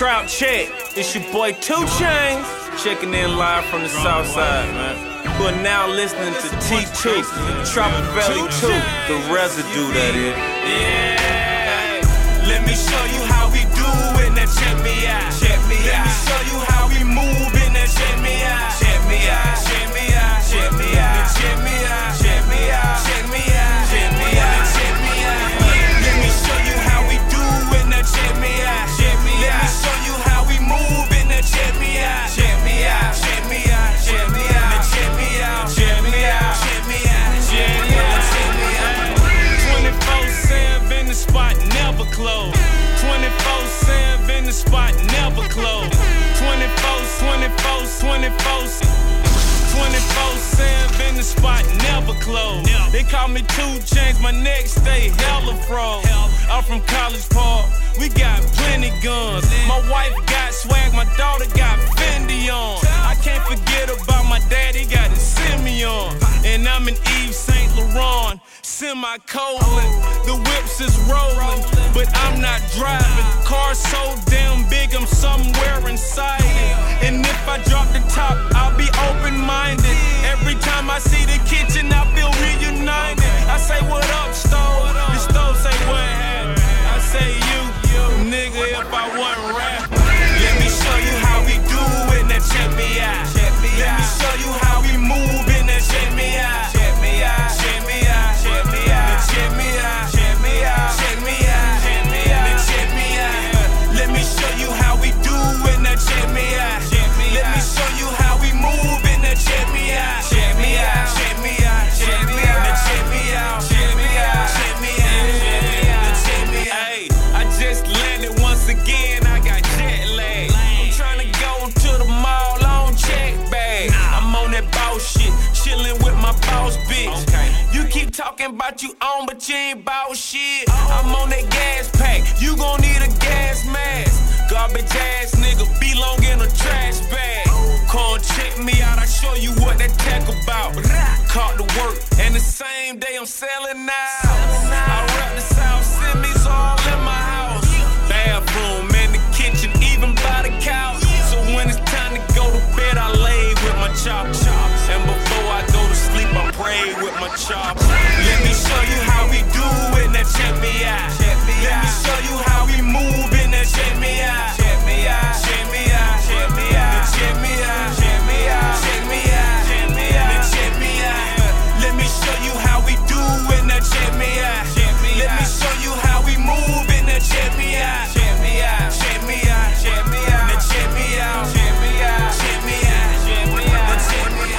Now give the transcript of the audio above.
check. It's your boy 2 Chainz checking in live from the south side, man. Who are now listening to T2, Tropic Valley 2, the residue that is. Yeah. Let me show you how never close. 24/7 the spot never close. 24 24 24 24-7 the spot never close. They call me 2 Chainz, my neck stay hella froze. I'm from College Park, we got plenty guns. My wife got swag, my daughter got Fendi on. I Laurent, semi-colon. The whips is rolling, but I'm not driving. Car so damn big, I'm somewhere landed once again. I got jet lag. I'm trying to go to the mall on check bag. I'm on that boss shit, chilling with my boss bitch. You keep talking about you on, but you ain't bout shit. I'm on that gas pack. You gon' need a gas mask. Garbage ass nigga belong in a trash bag. Come check me out, I show you what that tech about. Caught the work, and the same day I'm selling out. job.